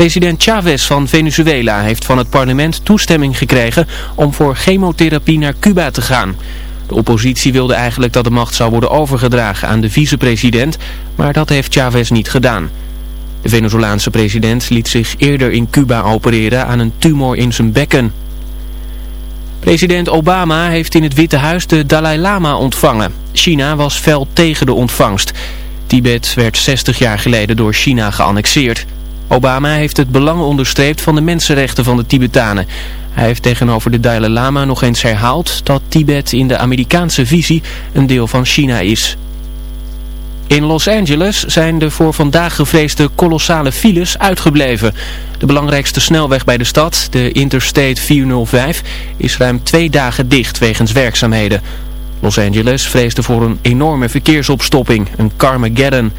President Chavez van Venezuela heeft van het parlement toestemming gekregen om voor chemotherapie naar Cuba te gaan. De oppositie wilde eigenlijk dat de macht zou worden overgedragen aan de vicepresident, maar dat heeft Chavez niet gedaan. De Venezolaanse president liet zich eerder in Cuba opereren aan een tumor in zijn bekken. President Obama heeft in het Witte Huis de Dalai Lama ontvangen. China was fel tegen de ontvangst. Tibet werd 60 jaar geleden door China geannexeerd. Obama heeft het belang onderstreept van de mensenrechten van de Tibetanen. Hij heeft tegenover de Dalai Lama nog eens herhaald dat Tibet in de Amerikaanse visie een deel van China is. In Los Angeles zijn de voor vandaag gevreesde kolossale files uitgebleven. De belangrijkste snelweg bij de stad, de Interstate 405, is ruim twee dagen dicht wegens werkzaamheden. Los Angeles vreesde voor een enorme verkeersopstopping, een Carmageddon.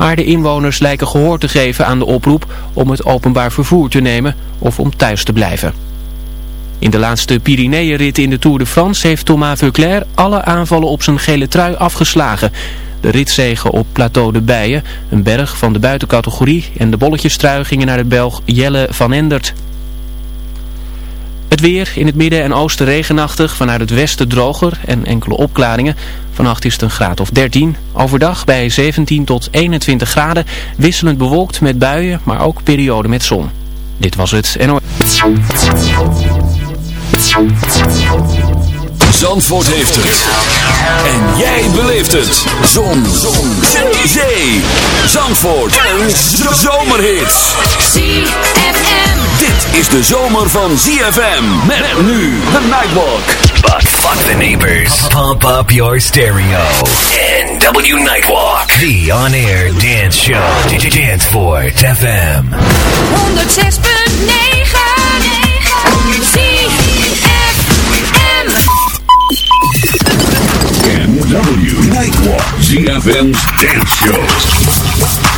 Maar de inwoners lijken gehoor te geven aan de oproep om het openbaar vervoer te nemen of om thuis te blijven. In de laatste Pyreneeënrit in de Tour de France heeft Thomas Veuclair alle aanvallen op zijn gele trui afgeslagen. De ritzegen op Plateau de Bijen, een berg van de buitencategorie en de bolletjestrui gingen naar de Belg Jelle van Endert. Het weer in het midden en oosten regenachtig, vanuit het westen droger en enkele opklaringen. Vannacht is het een graad of 13. Overdag bij 17 tot 21 graden, wisselend bewolkt met buien, maar ook perioden met zon. Dit was het NO. Zandvoort heeft het. En jij beleeft het. Zon. Zon. Zee. Zandvoort. Een zomerhit. ZFM. Dit is de zomer van ZFM. Met nu de Nightwalk. But fuck the neighbors. Pump up your stereo. NW Nightwalk. The on-air dance show. Danceport FM. 106.9 ZFM. NW Nightwalk. ZFM's dance show.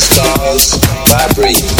The stars. Vibrate.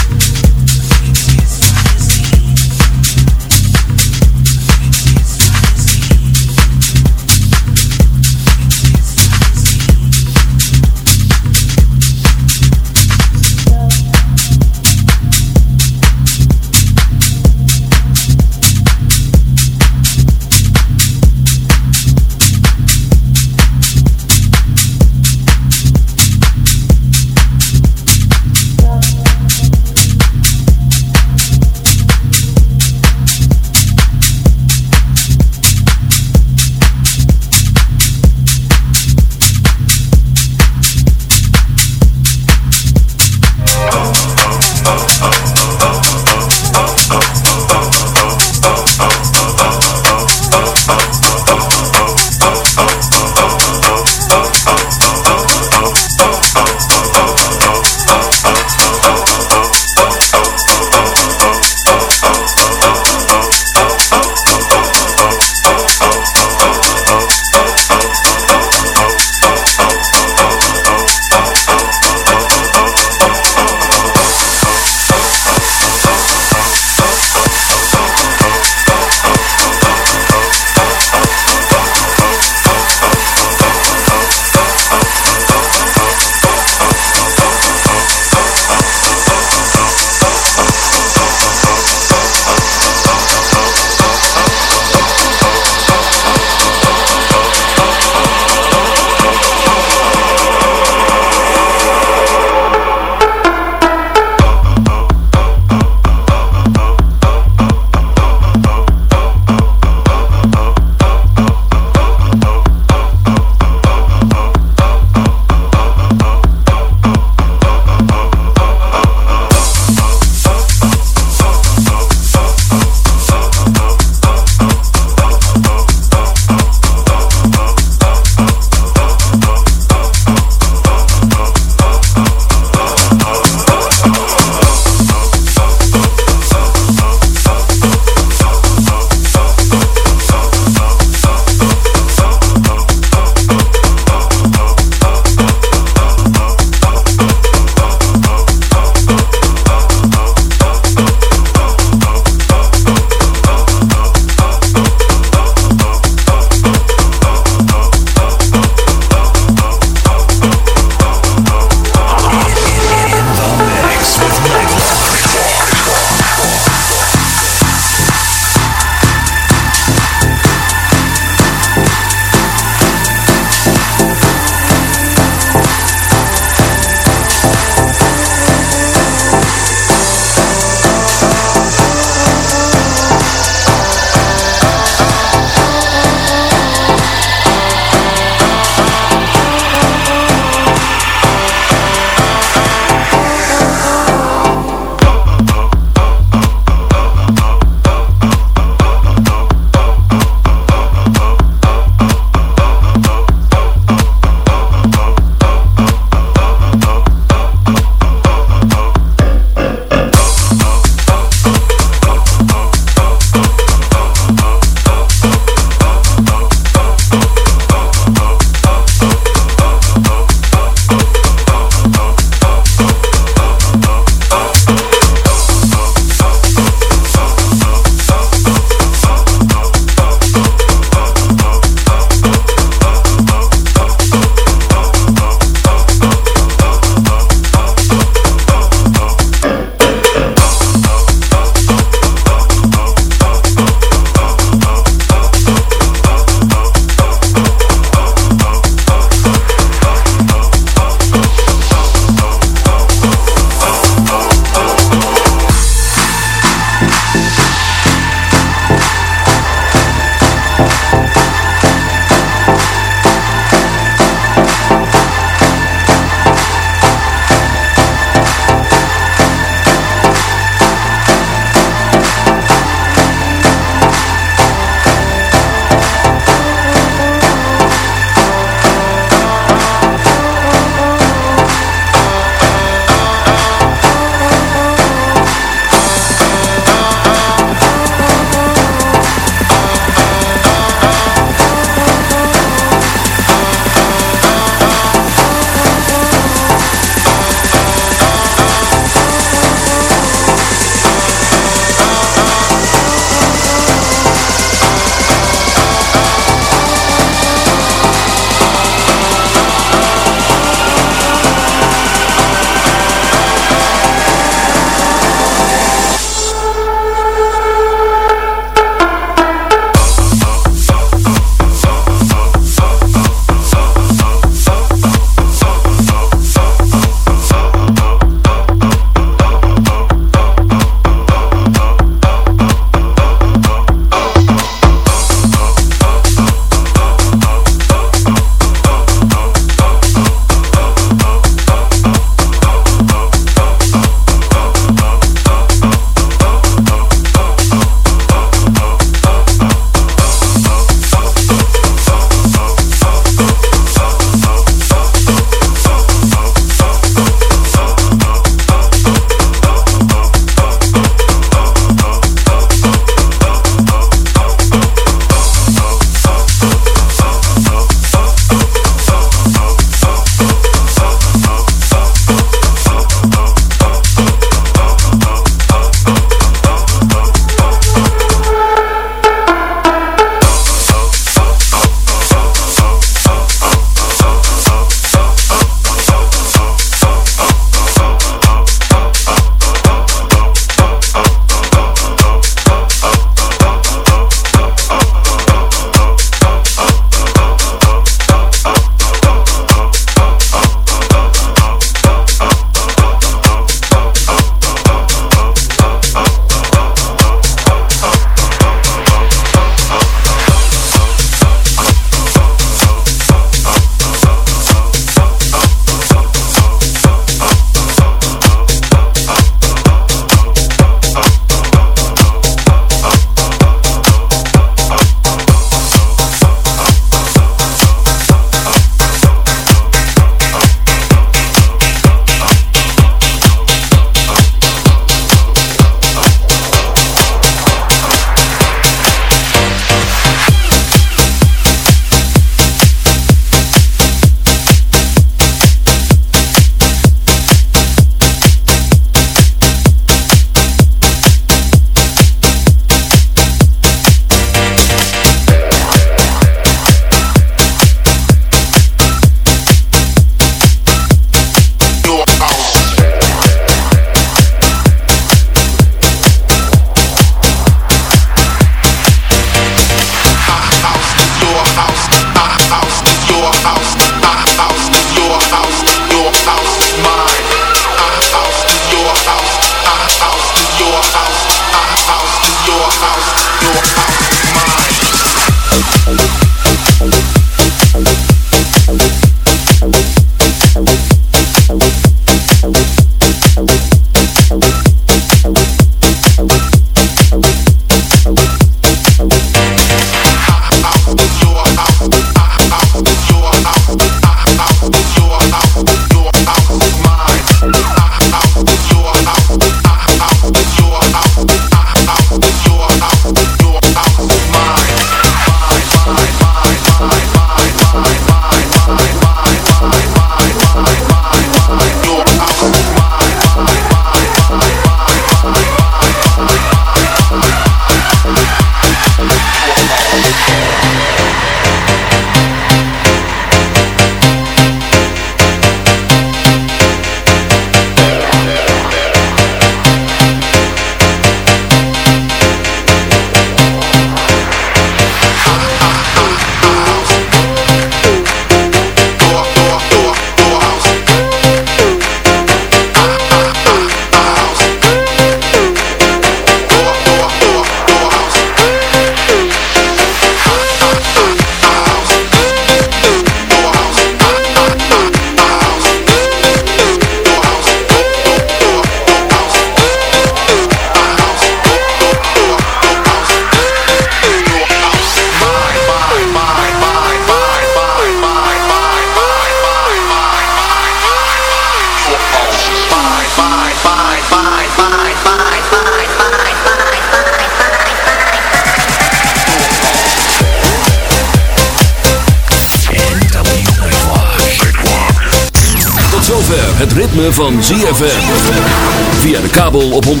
104.5.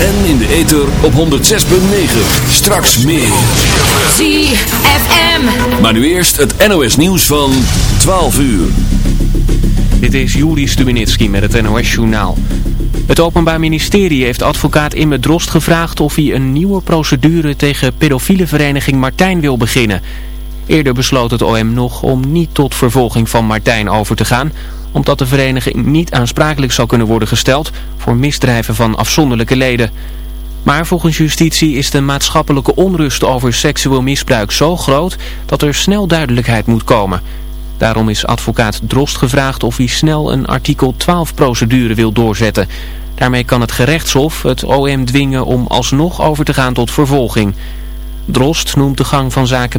En in de ether op 106.9. Straks meer. ZFM. Maar nu eerst het NOS nieuws van 12 uur. Dit is Juri Stubenitski met het NOS-journaal. Het Openbaar Ministerie heeft advocaat Imme Drost gevraagd of hij een nieuwe procedure tegen pedofiele vereniging Martijn wil beginnen. Eerder besloot het OM nog om niet tot vervolging van Martijn over te gaan, omdat de vereniging niet aansprakelijk zou kunnen worden gesteld voor misdrijven van afzonderlijke leden. Maar volgens justitie is de maatschappelijke onrust over seksueel misbruik zo groot dat er snel duidelijkheid moet komen. Daarom is advocaat Drost gevraagd of hij snel een artikel 12 procedure wil doorzetten. Daarmee kan het gerechtshof het OM dwingen om alsnog over te gaan tot vervolging. Drost noemt de gang van zaken